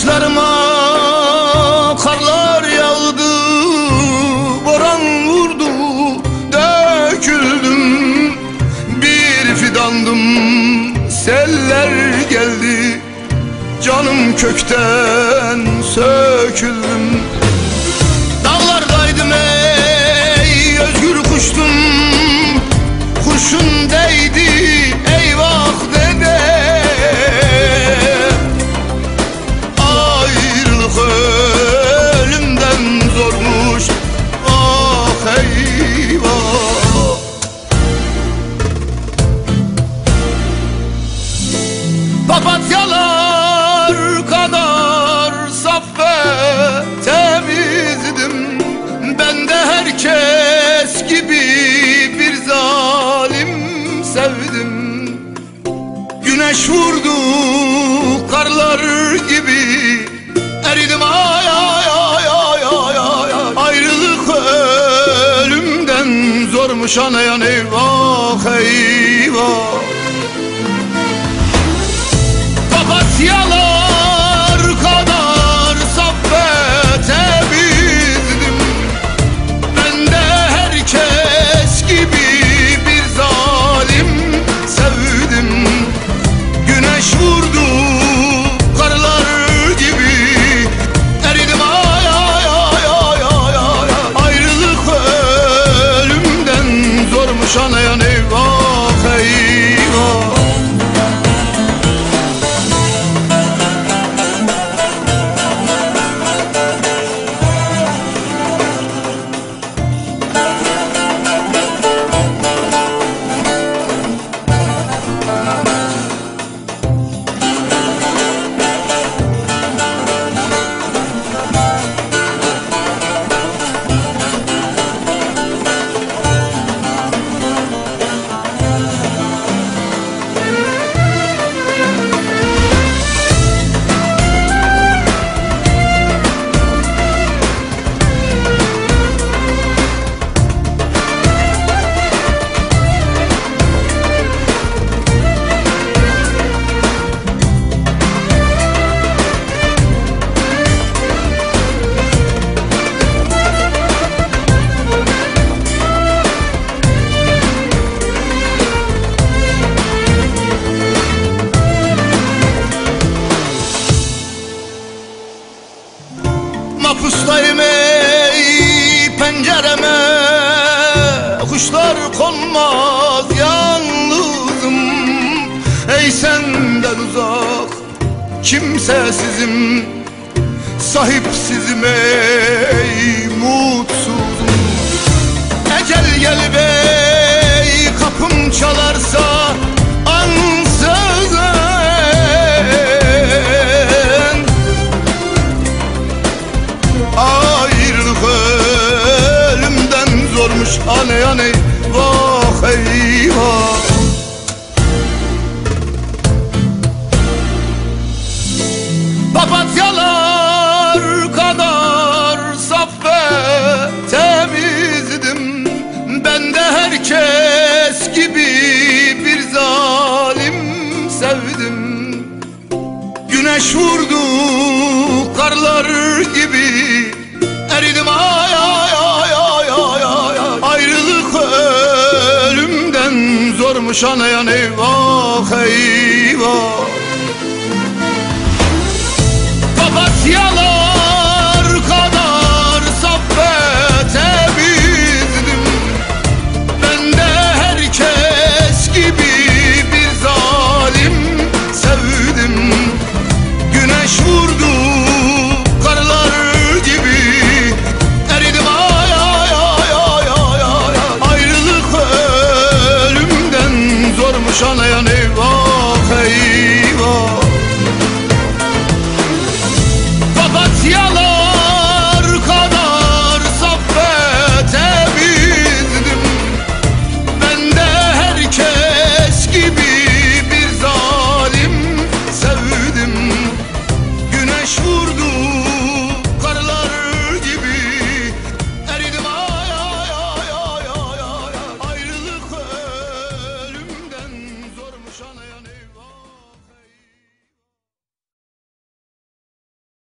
Saçlarıma karlar yağdı Boran vurdu döküldüm. Bir fidandım seller geldi Canım kökten söküldüm. Dağlardaydım ey özgür kuştum Kurşun zormuş anayan eyvah eyvah. Papatyalar Mapustayım ey pencereme. Kuşlar konmaz yalnızım. Ey senden uzak kimsesizim. Sahipsizim ey mutsuzum. Ecel gelip Aney vah eyvah. Papatyalar kadar saf ve temizdim. Ben de herkes gibi bir zalim sevdim. Güneş vurdu karlar gibi Eridim ay ölümden zormuş anayan eyvah eyvah